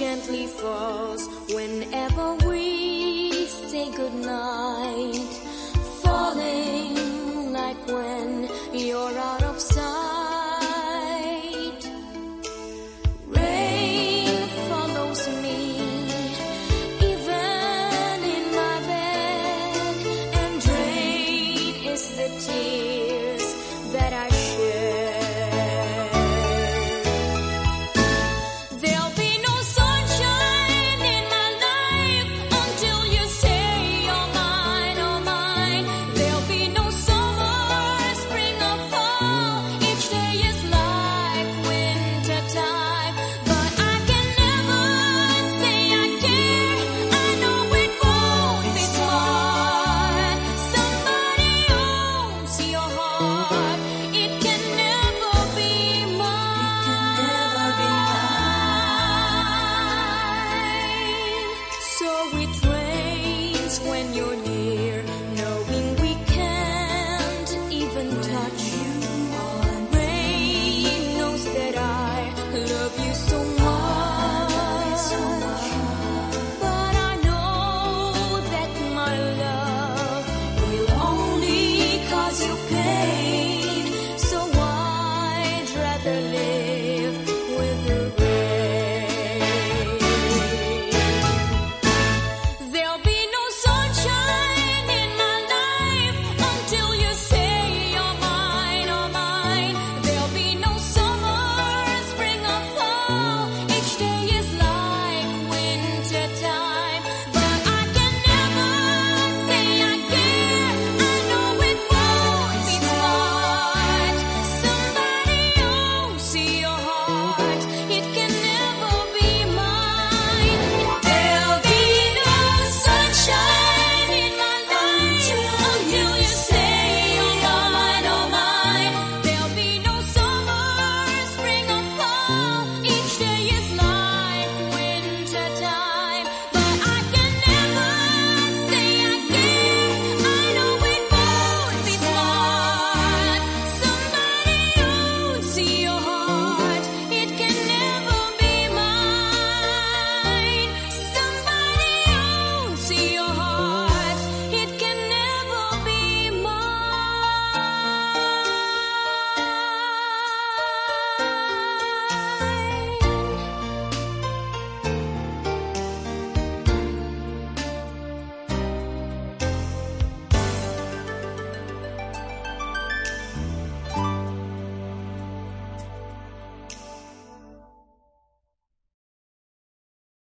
gently falls whenever we say goodnight.